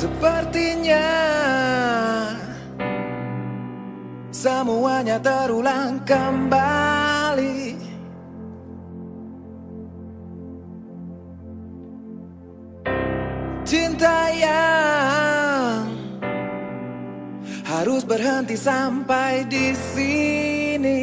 Sepertinya semuanya terulang kembali. Cinta yang harus berhenti sampai di sini.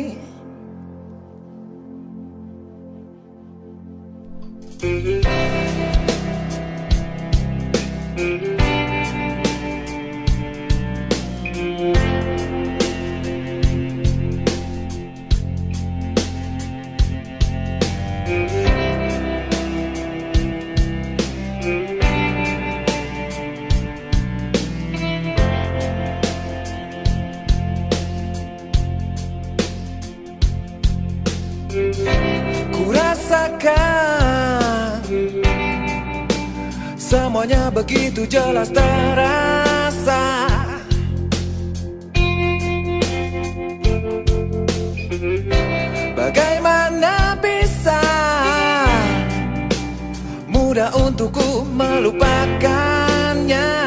Ku rasakan Semuanya begitu jelas terasa. Bagaimana bisa Mudah untukku melupakannya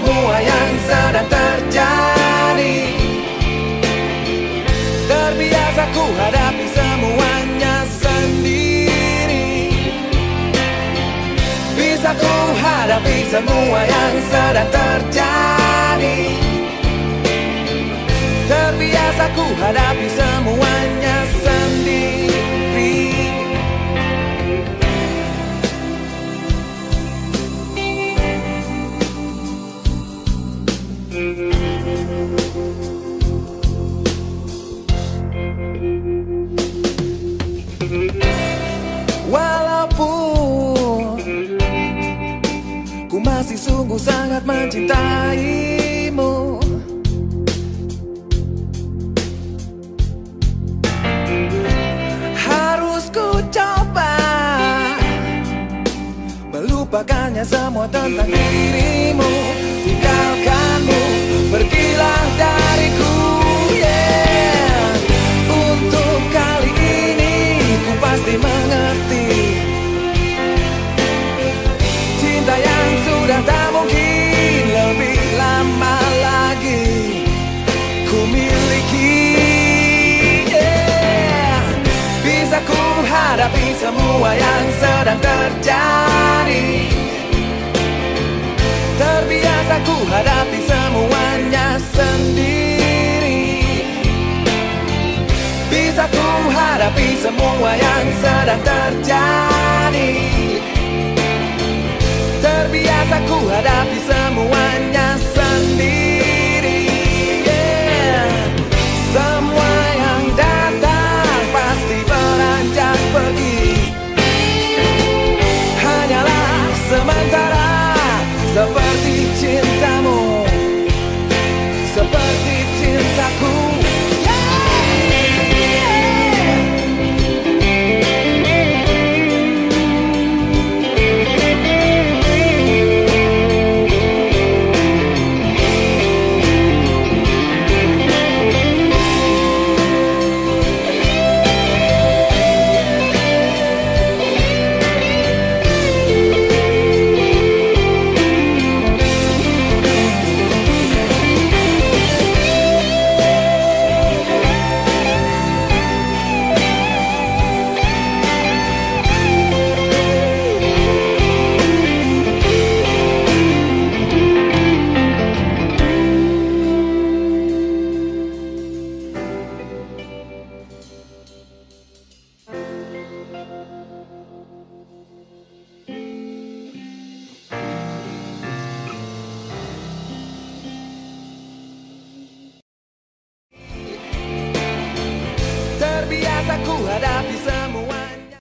semua yang sedang terjadi. Terbiasa ku hadapi semuanya sendiri. Bisa ku hadapi semua yang sedang terjadi. Terbiasa ku hadapi Ku masih sungguh sangat mencintaimu. Harus ku coba Melupakannya semua tentang dirimu hadapi semua yang sedang terjadi. Terbiasa ku hadapi semuanya sendiri. Bisa ku hadapi semua yang sedang terjadi. Terbiasa ku hadapi semuanya